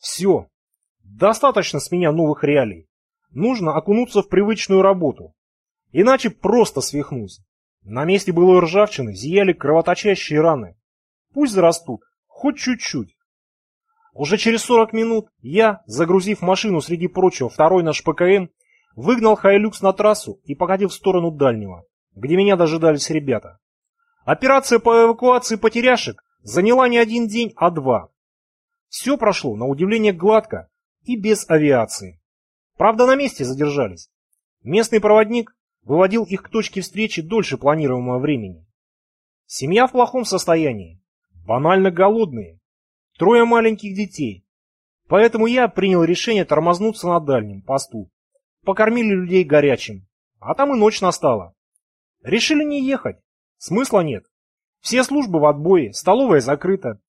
Все. Достаточно с меня новых реалий. Нужно окунуться в привычную работу. Иначе просто свихнусь. На месте былой ржавчины зияли кровоточащие раны. Пусть зарастут, хоть чуть-чуть. Уже через 40 минут я, загрузив машину среди прочего второй наш ПКМ, выгнал Хайлюкс на трассу и покатил в сторону дальнего, где меня дожидались ребята. Операция по эвакуации потеряшек заняла не один день, а два. Все прошло, на удивление, гладко и без авиации. Правда, на месте задержались. Местный проводник выводил их к точке встречи дольше планируемого времени. Семья в плохом состоянии, банально голодные, трое маленьких детей. Поэтому я принял решение тормознуться на дальнем посту. Покормили людей горячим, а там и ночь настала. Решили не ехать, смысла нет. Все службы в отбое, столовая закрыта,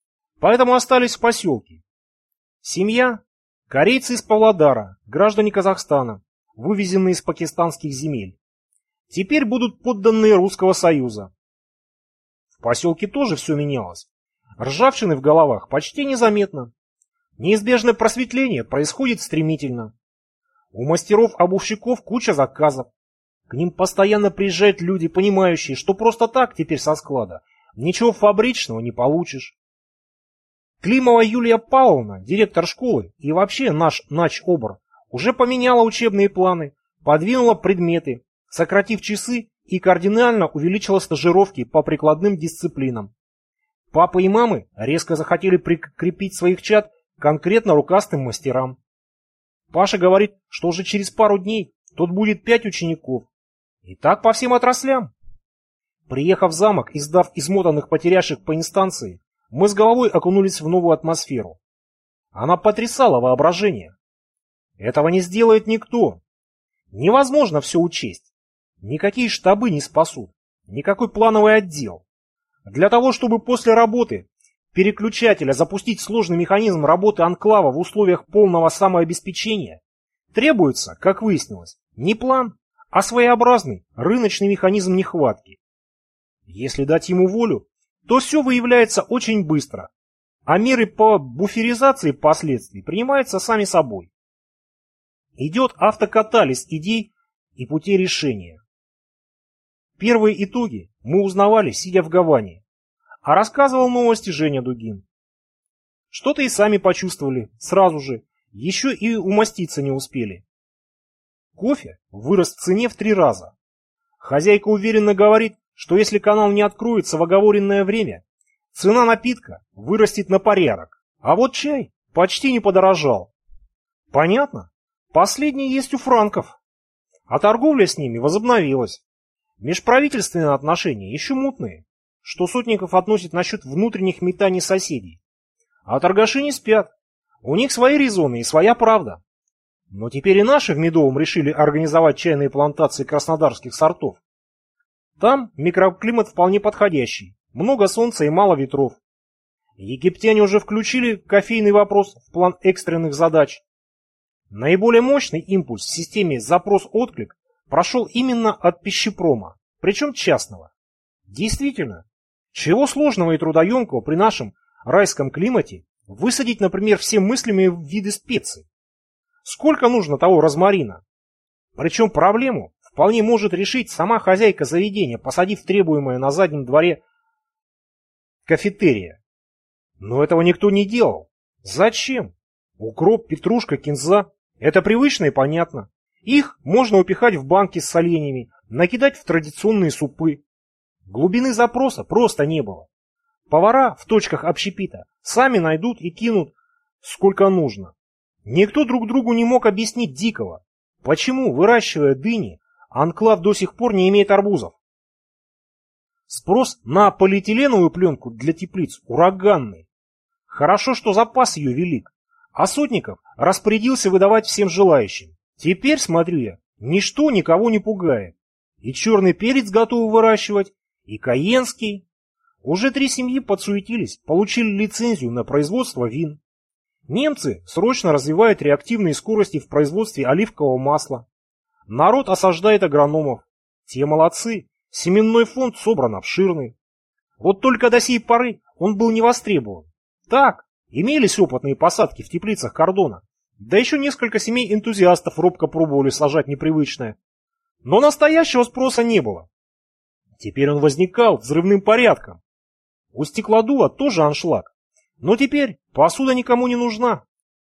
поэтому остались в поселке. Семья – корейцы из Павлодара, граждане Казахстана, вывезенные из пакистанских земель. Теперь будут подданные Русского Союза. В поселке тоже все менялось. Ржавчины в головах почти незаметно. Неизбежное просветление происходит стремительно. У мастеров-обувщиков куча заказов. К ним постоянно приезжают люди, понимающие, что просто так теперь со склада ничего фабричного не получишь. Климова Юлия Павловна, директор школы и вообще наш нач-обр, уже поменяла учебные планы, подвинула предметы, сократив часы и кардинально увеличила стажировки по прикладным дисциплинам. Папа и мамы резко захотели прикрепить своих чад конкретно рукастым мастерам. Паша говорит, что уже через пару дней тут будет пять учеников. И так по всем отраслям. Приехав в замок и сдав измотанных потерявших по инстанции, мы с головой окунулись в новую атмосферу. Она потрясала воображение. Этого не сделает никто. Невозможно все учесть. Никакие штабы не спасут, никакой плановый отдел. Для того, чтобы после работы переключателя запустить сложный механизм работы анклава в условиях полного самообеспечения, требуется, как выяснилось, не план, а своеобразный рыночный механизм нехватки. Если дать ему волю, то все выявляется очень быстро, а меры по буферизации последствий принимаются сами собой. Идет автокатализ идей и путей решения. Первые итоги мы узнавали, сидя в Гаване, а рассказывал новости Женя Дугин. Что-то и сами почувствовали, сразу же, еще и умаститься не успели. Кофе вырос в цене в три раза. Хозяйка уверенно говорит, что если канал не откроется в оговоренное время, цена напитка вырастет на порядок, а вот чай почти не подорожал. Понятно? Последний есть у франков, а торговля с ними возобновилась. Межправительственные отношения еще мутные, что Сотников относит насчет внутренних метаний соседей. А торгаши не спят. У них свои резоны и своя правда. Но теперь и наши в Медовом решили организовать чайные плантации краснодарских сортов. Там микроклимат вполне подходящий, много солнца и мало ветров. Египтяне уже включили кофейный вопрос в план экстренных задач. Наиболее мощный импульс в системе запрос-отклик прошел именно от пищепрома, причем частного. Действительно, чего сложного и трудоемкого при нашем райском климате высадить, например, все мыслимые виды специй? Сколько нужно того розмарина? Причем проблему вполне может решить сама хозяйка заведения, посадив требуемое на заднем дворе кафетерия. Но этого никто не делал. Зачем? Укроп, петрушка, кинза – это привычно и понятно. Их можно упихать в банки с соленьями, накидать в традиционные супы. Глубины запроса просто не было. Повара в точках общепита сами найдут и кинут сколько нужно. Никто друг другу не мог объяснить дикого, почему, выращивая дыни, анклав до сих пор не имеет арбузов. Спрос на полиэтиленовую пленку для теплиц ураганный. Хорошо, что запас ее велик, а Сотников распорядился выдавать всем желающим. Теперь, смотрю я, ничто никого не пугает. И черный перец готовы выращивать, и каенский. Уже три семьи подсуетились, получили лицензию на производство вин. Немцы срочно развивают реактивные скорости в производстве оливкового масла. Народ осаждает агрономов. Те молодцы, семенной фонд собран обширный. Вот только до сей поры он был не востребован. Так, Имелись опытные посадки в теплицах кордона, да еще несколько семей энтузиастов робко пробовали сажать непривычное. Но настоящего спроса не было. Теперь он возникал взрывным порядком. У стеклодува тоже аншлаг. Но теперь посуда никому не нужна.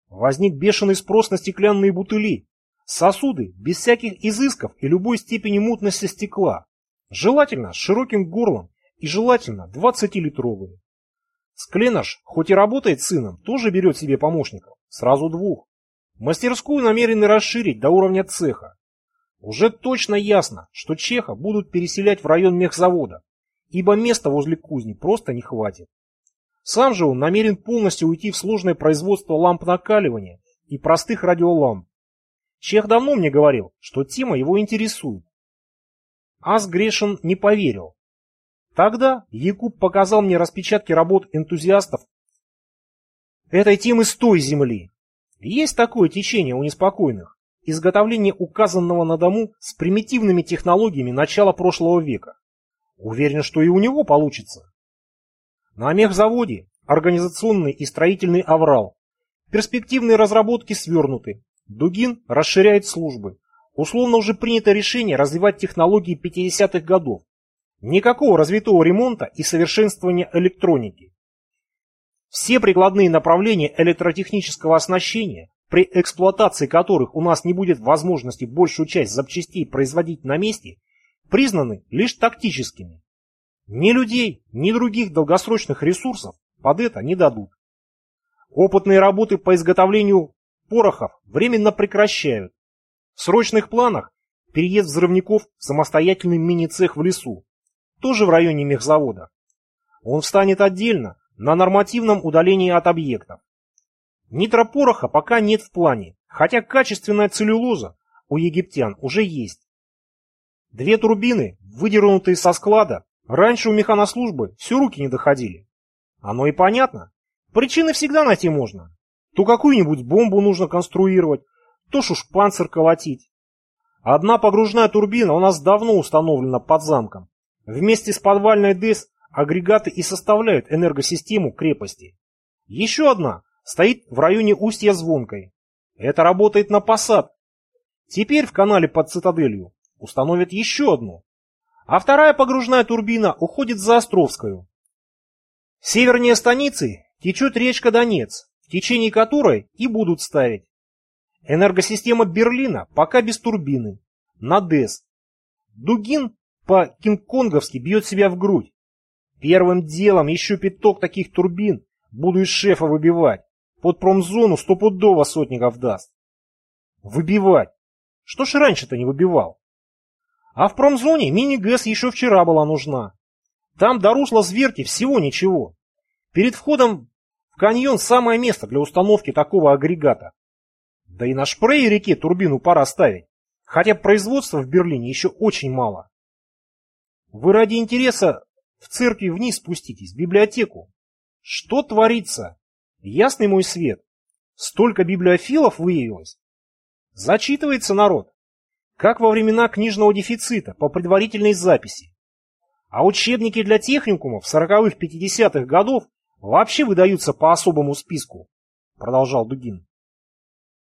Возник бешеный спрос на стеклянные бутыли, сосуды без всяких изысков и любой степени мутности стекла. Желательно с широким горлом и желательно 20-литровые. Скленаш, хоть и работает сыном, тоже берет себе помощников, сразу двух. Мастерскую намерены расширить до уровня цеха. Уже точно ясно, что Чеха будут переселять в район мехзавода, ибо места возле кузни просто не хватит. Сам же он намерен полностью уйти в сложное производство ламп накаливания и простых радиоламп. Чех давно мне говорил, что тема его интересует. Ас Грешин не поверил. Тогда Якуб показал мне распечатки работ энтузиастов этой темы с той земли. Есть такое течение у неспокойных. Изготовление указанного на дому с примитивными технологиями начала прошлого века. Уверен, что и у него получится. На мехзаводе организационный и строительный аврал. Перспективные разработки свернуты. Дугин расширяет службы. Условно уже принято решение развивать технологии 50-х годов. Никакого развитого ремонта и совершенствования электроники. Все прикладные направления электротехнического оснащения, при эксплуатации которых у нас не будет возможности большую часть запчастей производить на месте, признаны лишь тактическими. Ни людей, ни других долгосрочных ресурсов под это не дадут. Опытные работы по изготовлению порохов временно прекращают. В срочных планах переезд взрывников в самостоятельный мини-цех в лесу, тоже в районе мехзавода. Он встанет отдельно, на нормативном удалении от объектов. Нитропороха пока нет в плане, хотя качественная целлюлоза у египтян уже есть. Две турбины, выдернутые со склада, Раньше у механослужбы все руки не доходили. Оно и понятно. Причины всегда найти можно. То какую-нибудь бомбу нужно конструировать, то шушпанцер колотить. Одна погружная турбина у нас давно установлена под замком. Вместе с подвальной ДЭС агрегаты и составляют энергосистему крепости. Еще одна стоит в районе устья Звонкой. Это работает на посад. Теперь в канале под цитаделью установят еще одну а вторая погружная турбина уходит за Островскую. Севернее станицы течет речка Донец, в течение которой и будут ставить. Энергосистема Берлина пока без турбины, на ДЭС. Дугин по-кинг-конговски бьет себя в грудь. Первым делом еще пяток таких турбин буду из шефа выбивать. Под промзону стопудово сотников даст. Выбивать. Что ж раньше-то не выбивал? А в промзоне мини-ГЭС еще вчера была нужна. Там до русла Зверки всего ничего. Перед входом каньон самое место для установки такого агрегата. Да и на Шпрее реке турбину пора ставить, хотя производства в Берлине еще очень мало. Вы ради интереса в церкви вниз спуститесь, в библиотеку. Что творится? Ясный мой свет. Столько библиофилов выявилось. Зачитывается народ как во времена книжного дефицита по предварительной записи. А учебники для техникумов 40-х-50-х годов вообще выдаются по особому списку, продолжал Дугин.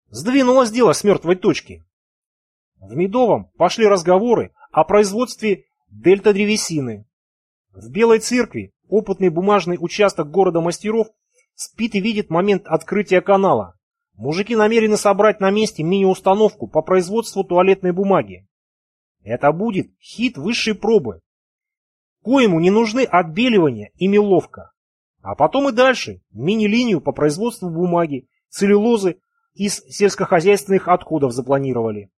Сдвинулось дело с мертвой точки. В Медовом пошли разговоры о производстве дельта-древесины. В Белой церкви опытный бумажный участок города мастеров спит и видит момент открытия канала. Мужики намерены собрать на месте мини-установку по производству туалетной бумаги. Это будет хит высшей пробы. Коему не нужны отбеливания и меловка. А потом и дальше мини-линию по производству бумаги, целлюлозы из сельскохозяйственных отходов запланировали.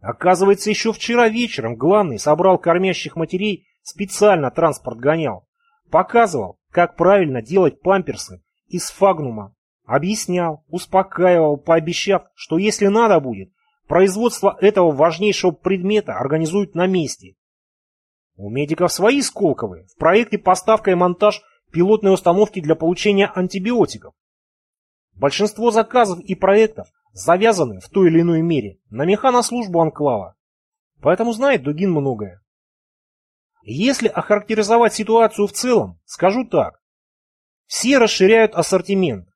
Оказывается, еще вчера вечером главный собрал кормящих матерей, специально транспорт гонял. Показывал, как правильно делать памперсы из фагнума Объяснял, успокаивал, пообещав, что если надо будет, производство этого важнейшего предмета организуют на месте. У медиков свои Сколковы, в проекте поставка и монтаж пилотной установки для получения антибиотиков. Большинство заказов и проектов завязаны в той или иной мере на механослужбу анклава. Поэтому знает Дугин многое. Если охарактеризовать ситуацию в целом, скажу так. Все расширяют ассортимент.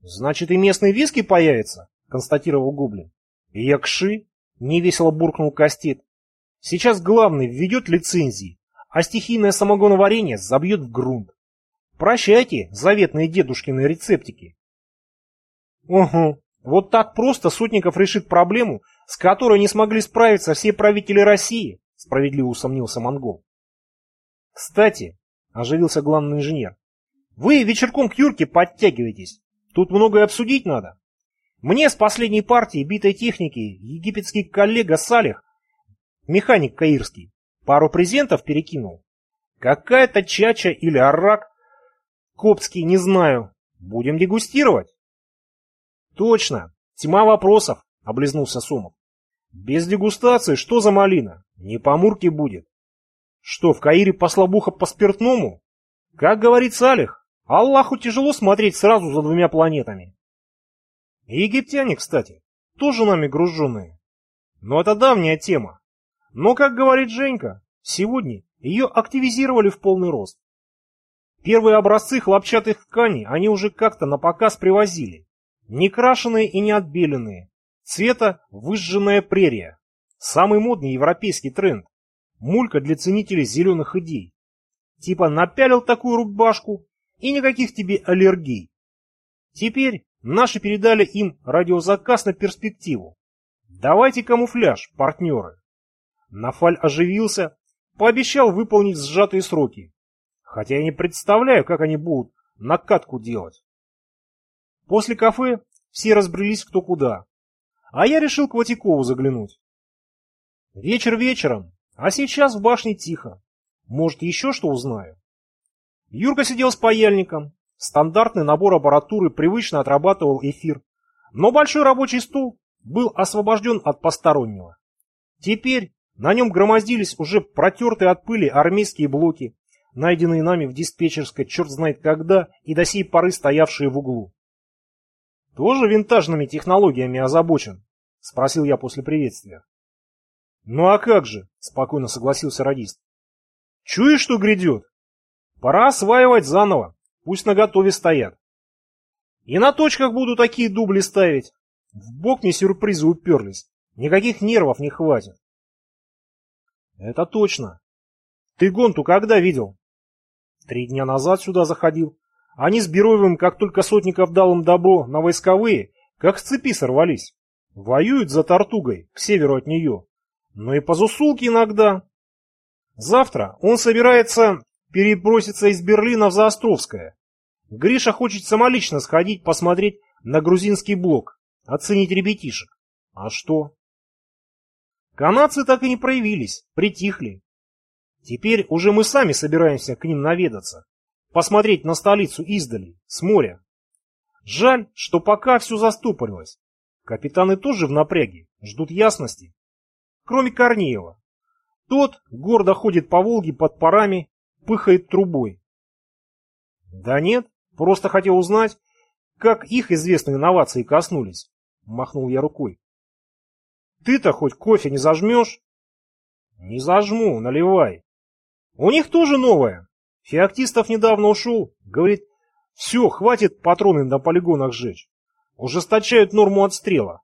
Значит, и местный виски появится, констатировал Гоблин. Якши, невесело буркнул Кастет. Сейчас главный введет лицензии, а стихийное самогоноварение забьет в грунт. Прощайте, заветные дедушкины рецептики. Угу, вот так просто Сотников решит проблему, с которой не смогли справиться все правители России, справедливо усомнился монгол. Кстати, оживился главный инженер, вы вечерком к Юрке подтягивайтесь. Тут многое обсудить надо. Мне с последней партии битой техники египетский коллега Салих, механик каирский, пару презентов перекинул. Какая-то чача или арак, коптский, не знаю. Будем дегустировать. Точно, тьма вопросов, облизнулся Сомов. Без дегустации что за малина? Не по мурке будет. Что, в Каире послабуха по спиртному? Как говорит Салих, Аллаху тяжело смотреть сразу за двумя планетами. египтяне, кстати, тоже нами груженные. Но это давняя тема. Но, как говорит Женька, сегодня ее активизировали в полный рост. Первые образцы хлопчатых тканей они уже как-то на показ привозили. Не крашеные и не отбеленные. Цвета выжженная прерия. Самый модный европейский тренд. Мулька для ценителей зеленых идей. Типа напялил такую рубашку и никаких тебе аллергий. Теперь наши передали им радиозаказ на перспективу. Давайте камуфляж, партнеры. Нафаль оживился, пообещал выполнить сжатые сроки. Хотя я не представляю, как они будут накатку делать. После кафе все разбрелись кто куда. А я решил к Ватикову заглянуть. Вечер вечером, а сейчас в башне тихо. Может, еще что узнаю? Юрка сидел с паяльником. Стандартный набор аппаратуры привычно отрабатывал эфир. Но большой рабочий стол был освобожден от постороннего. Теперь на нем громоздились уже протертые от пыли армейские блоки, найденные нами в диспетчерской черт знает когда и до сей поры стоявшие в углу. «Тоже винтажными технологиями озабочен?» — спросил я после приветствия. «Ну а как же?» — спокойно согласился радист. «Чуешь, что грядет? Пора осваивать заново, пусть наготове стоят. И на точках буду такие дубли ставить. В бок мне сюрпризы уперлись, никаких нервов не хватит. Это точно. Ты Гонту когда видел? Три дня назад сюда заходил. Они с Бероевым, как только Сотников дал им добро на войсковые, как с цепи сорвались. Воюют за Тартугой, к северу от нее. Но и по Зусулке иногда. Завтра он собирается переброситься из Берлина в Заостровское. Гриша хочет самолично сходить посмотреть на грузинский блок, оценить ребятишек. А что? Канадцы так и не проявились, притихли. Теперь уже мы сами собираемся к ним наведаться, посмотреть на столицу издали, с моря. Жаль, что пока все застопорилось. Капитаны тоже в напряге, ждут ясности. Кроме Корнеева. Тот гордо ходит по Волге под парами пыхает трубой. Да нет, просто хотел узнать, как их известные инновации коснулись. Махнул я рукой. Ты-то хоть кофе не зажмешь? Не зажму, наливай. У них тоже новое. Феоктистов недавно ушел. Говорит, все, хватит патроны на полигонах сжечь. Ужесточают норму отстрела.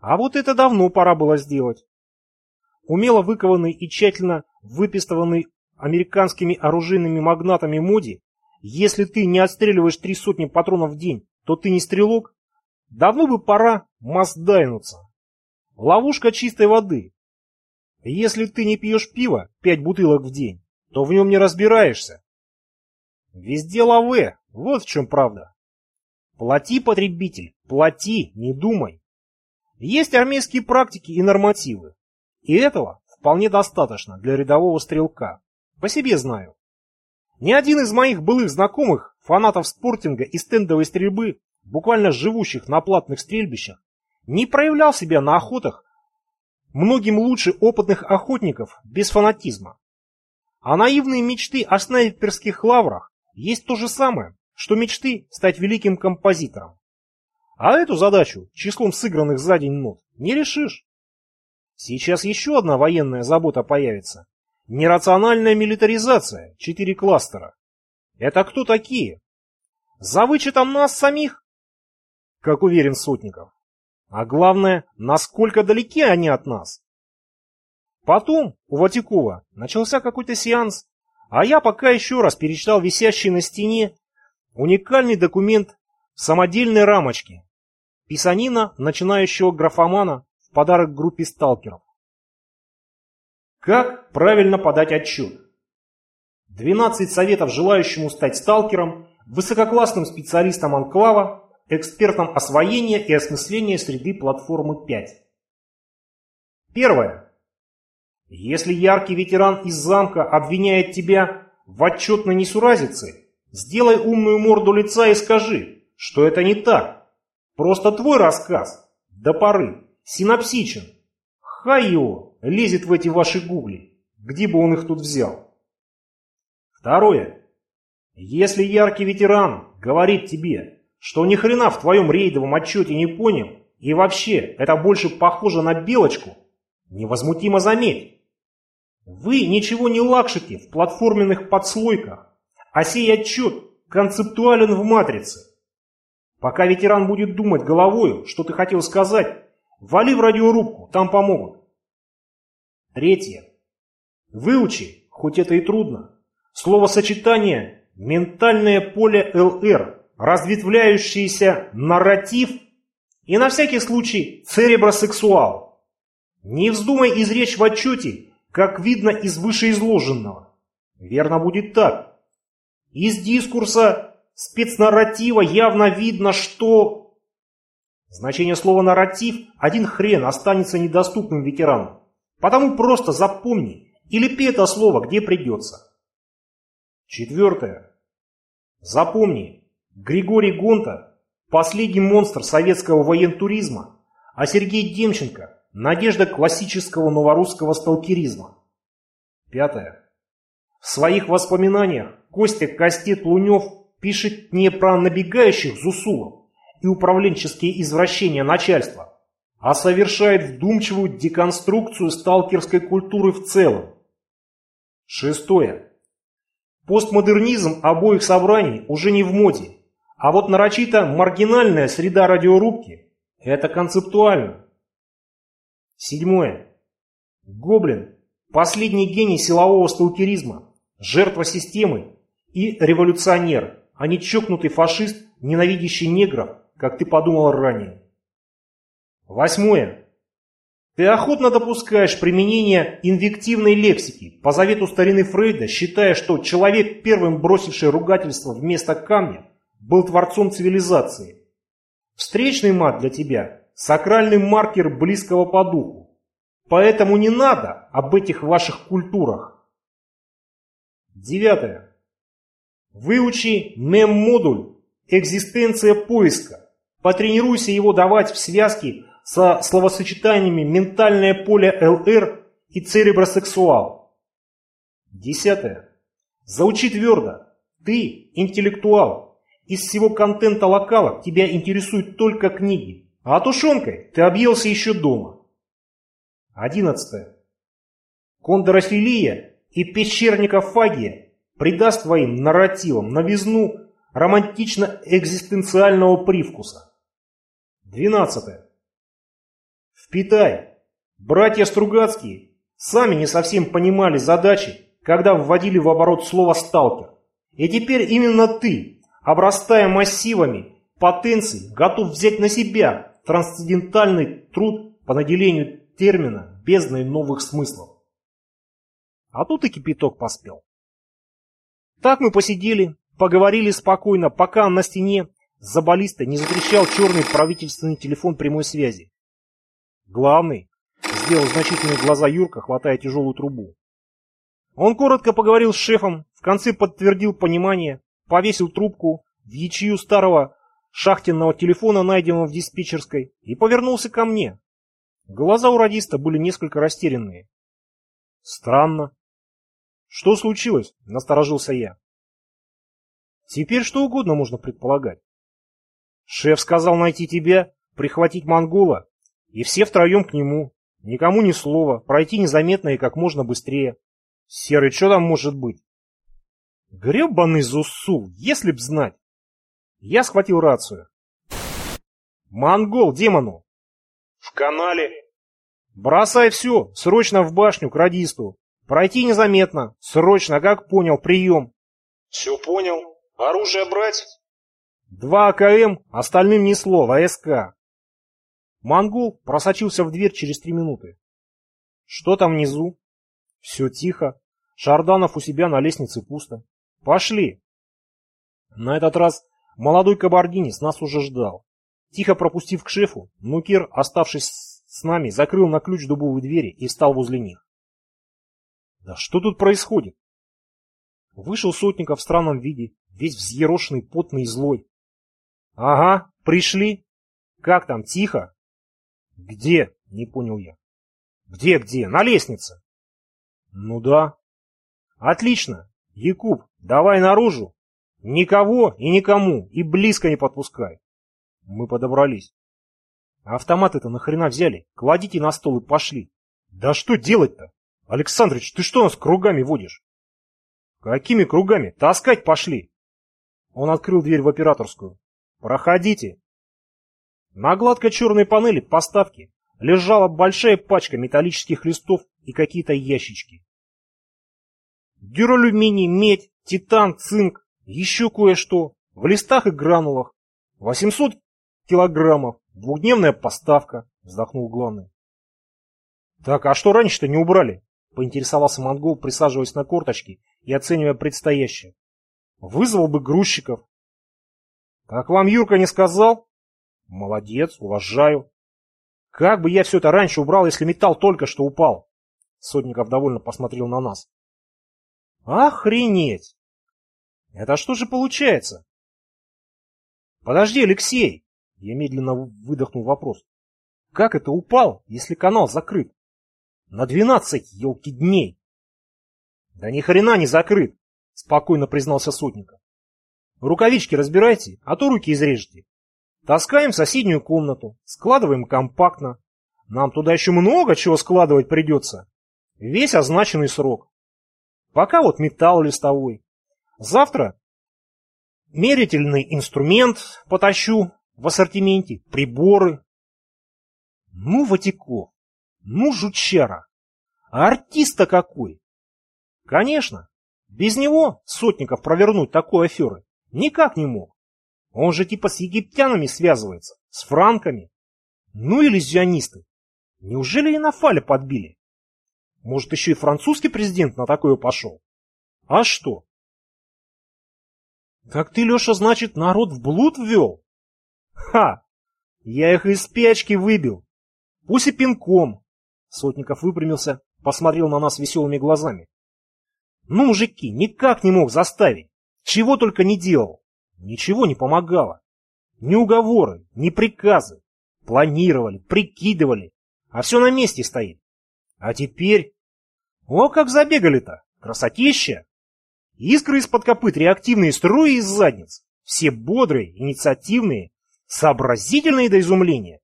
А вот это давно пора было сделать. Умело выкованный и тщательно выпистыванный американскими оружейными магнатами моди, если ты не отстреливаешь три сотни патронов в день, то ты не стрелок, давно бы пора маздайнуться. Ловушка чистой воды. Если ты не пьешь пиво пять бутылок в день, то в нем не разбираешься. Везде лаве, вот в чем правда. Плати, потребитель, плати, не думай. Есть армейские практики и нормативы. И этого вполне достаточно для рядового стрелка. По себе знаю. Ни один из моих былых знакомых, фанатов спортинга и стендовой стрельбы, буквально живущих на платных стрельбищах, не проявлял себя на охотах многим лучше опытных охотников без фанатизма. А наивные мечты о снайперских лаврах есть то же самое, что мечты стать великим композитором. А эту задачу числом сыгранных за день нот не решишь. Сейчас еще одна военная забота появится Нерациональная милитаризация, четыре кластера. Это кто такие? За вычетом нас самих? Как уверен Сотников. А главное, насколько далеки они от нас? Потом у Ватикова начался какой-то сеанс, а я пока еще раз перечитал висящий на стене уникальный документ в самодельной рамочке. Писанина начинающего графомана в подарок группе сталкеров. Как правильно подать отчет? 12 советов желающему стать сталкером, высококлассным специалистом анклава, экспертом освоения и осмысления среды платформы 5. Первое. Если яркий ветеран из замка обвиняет тебя в отчетной несуразице, сделай умную морду лица и скажи, что это не так. Просто твой рассказ, до поры, синапсичен. Хай его, лезет в эти ваши гугли, где бы он их тут взял. Второе. Если яркий ветеран говорит тебе, что ни хрена в твоем рейдовом отчете не понял, и вообще это больше похоже на белочку, невозмутимо заметь, вы ничего не лакшите в платформенных подслойках, а сей отчет концептуален в матрице. Пока ветеран будет думать головою, что ты хотел сказать, вали в радиорубку, там помогут. Третье. Выучи, хоть это и трудно, словосочетание «ментальное поле ЛР», разветвляющийся нарратив и на всякий случай церебросексуал. Не вздумай изречь в отчете как видно из вышеизложенного. Верно будет так. Из дискурса спецнарратива явно видно, что... Значение слова «нарратив» один хрен останется недоступным ветерану. Потому просто запомни и лепи это слово, где придется. Четвертое. Запомни, Григорий Гонта – последний монстр советского воентуризма, а Сергей Демченко Надежда классического новорусского сталкеризма. Пятое. В своих воспоминаниях Костя Костет Лунев пишет не про набегающих зусулов и управленческие извращения начальства, а совершает вдумчивую деконструкцию сталкерской культуры в целом. Шестое. Постмодернизм обоих собраний уже не в моде, а вот нарочито маргинальная среда радиорубки – это концептуально. Седьмое. Гоблин – последний гений силового сталкеризма, жертва системы и революционер, а не чокнутый фашист, ненавидящий негров, как ты подумал ранее. Восьмое. Ты охотно допускаешь применение инвективной лексики по завету старины Фрейда, считая, что человек, первым бросивший ругательство вместо камня, был творцом цивилизации. Встречный мат для тебя сакральный маркер близкого по духу. Поэтому не надо об этих ваших культурах. Девятое. Выучи мем-модуль «Экзистенция поиска». Потренируйся его давать в связке со словосочетаниями «ментальное поле ЛР» и «церебросексуал». Десятое. Заучи твердо. Ты интеллектуал. Из всего контента локалов тебя интересуют только книги. А тушенкой ты объелся еще дома. Одиннадцатое. Кондорофилия и пещерникофагия придаст твоим нарративам новизну романтично-экзистенциального привкуса. Двенадцатое. Впитай. Братья Стругацкие сами не совсем понимали задачи, когда вводили в оборот слово «сталкер». И теперь именно ты, обрастая массивами потенций, готов взять на себя трансцендентальный труд по наделению термина бездной новых смыслов. А тут и кипяток поспел. Так мы посидели, поговорили спокойно, пока на стене за баллистой не затрещал черный правительственный телефон прямой связи. Главный сделал значительные глаза Юрка, хватая тяжелую трубу. Он коротко поговорил с шефом, в конце подтвердил понимание, повесил трубку в ячью старого шахтенного телефона, найденного в диспетчерской, и повернулся ко мне. Глаза у радиста были несколько растерянные. Странно. Что случилось? Насторожился я. Теперь что угодно можно предполагать. Шеф сказал найти тебя, прихватить монгола, и все втроем к нему. Никому ни слова, пройти незаметно и как можно быстрее. Серый, что там может быть? Гребаный Зусу, если б знать. Я схватил рацию. Монгол, демону. В канале. Бросай все, срочно в башню к радисту. Пройти незаметно, срочно, как понял, прием. Все понял. Оружие брать? Два АКМ, остальным ни слова, СК. Монгол просочился в дверь через три минуты. Что там внизу? Все тихо. Шарданов у себя на лестнице пусто. Пошли. На этот раз молодой кабардинец нас уже ждал. Тихо пропустив к шефу, Нукер, оставшись с нами, закрыл на ключ дубовые двери и встал возле них. Да что тут происходит? Вышел Сотников в странном виде, весь взъерошенный, потный и злой. Ага, пришли. Как там, тихо? Где? Не понял я. Где-где? На лестнице. Ну да. Отлично. Якуб, давай наружу. Никого и никому, и близко не подпускай. Мы подобрались. Автоматы-то нахрена взяли? Кладите на стол и пошли. Да что делать-то? Александрыч, ты что нас кругами водишь? Какими кругами? Таскать пошли. Он открыл дверь в операторскую. Проходите. На гладкой черной панели поставки лежала большая пачка металлических листов и какие-то ящички. Дюралюминий, медь, титан, цинк, еще кое-что. В листах и гранулах. 800 килограммов. Двухдневная поставка, вздохнул главный. Так, а что раньше-то не убрали? Поинтересовался монгол, присаживаясь на корточки и оценивая предстоящее. Вызвал бы грузчиков. Как вам Юрка не сказал? Молодец, уважаю. Как бы я все это раньше убрал, если металл только что упал? Сотников довольно посмотрел на нас. Охренеть! Это что же получается? Подожди, Алексей! Я медленно выдохнул вопрос. Как это упал, если канал закрыт? На двенадцать, елки, дней. Да ни хрена не закрыт, спокойно признался Сотников. Рукавички разбирайте, а то руки изрежете. Таскаем в соседнюю комнату, складываем компактно. Нам туда еще много чего складывать придется. Весь означенный срок. Пока вот металл листовой. Завтра мерительный инструмент потащу в ассортименте, приборы. Ну, Ватиков, ну, жучара, а артиста какой! Конечно, без него Сотников провернуть такой аферы никак не мог. Он же типа с египтянами связывается, с франками. Ну иллюзионисты. Неужели и на фале подбили? Может, еще и французский президент на такое пошел? А что? Так ты, Леша, значит, народ в блуд ввел? Ха! Я их из печки выбил. Пусть и пинком. Сотников выпрямился, посмотрел на нас веселыми глазами. Ну, мужики, никак не мог заставить. Чего только не делал. Ничего не помогало. Ни уговоры, ни приказы. Планировали, прикидывали. А все на месте стоит. А теперь... О, как забегали-то! Красотища! Искры из-под копыт, реактивные струи из задниц. Все бодрые, инициативные, сообразительные до изумления.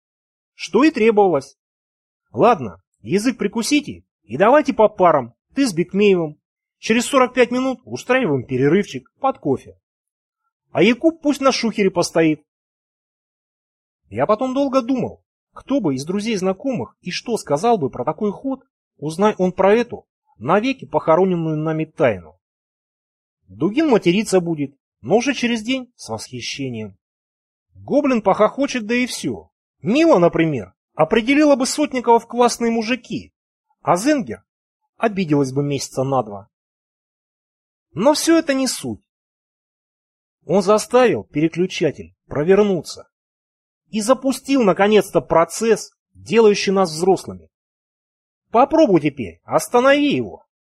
Что и требовалось. Ладно, язык прикусите и давайте по парам. Ты с Бекмеевым. Через 45 минут устраиваем перерывчик под кофе. А Якуб пусть на шухере постоит. Я потом долго думал, кто бы из друзей-знакомых и что сказал бы про такой ход, узнай он про эту, навеки похороненную нами тайну. Дугин материться будет, но уже через день с восхищением. Гоблин похохочет, да и все. Мила, например, определила бы Сотникова в классные мужики, а Зенгер обиделась бы месяца на два. Но все это не суть. Он заставил переключатель провернуться и запустил наконец-то процесс, делающий нас взрослыми. Попробуй теперь, останови его.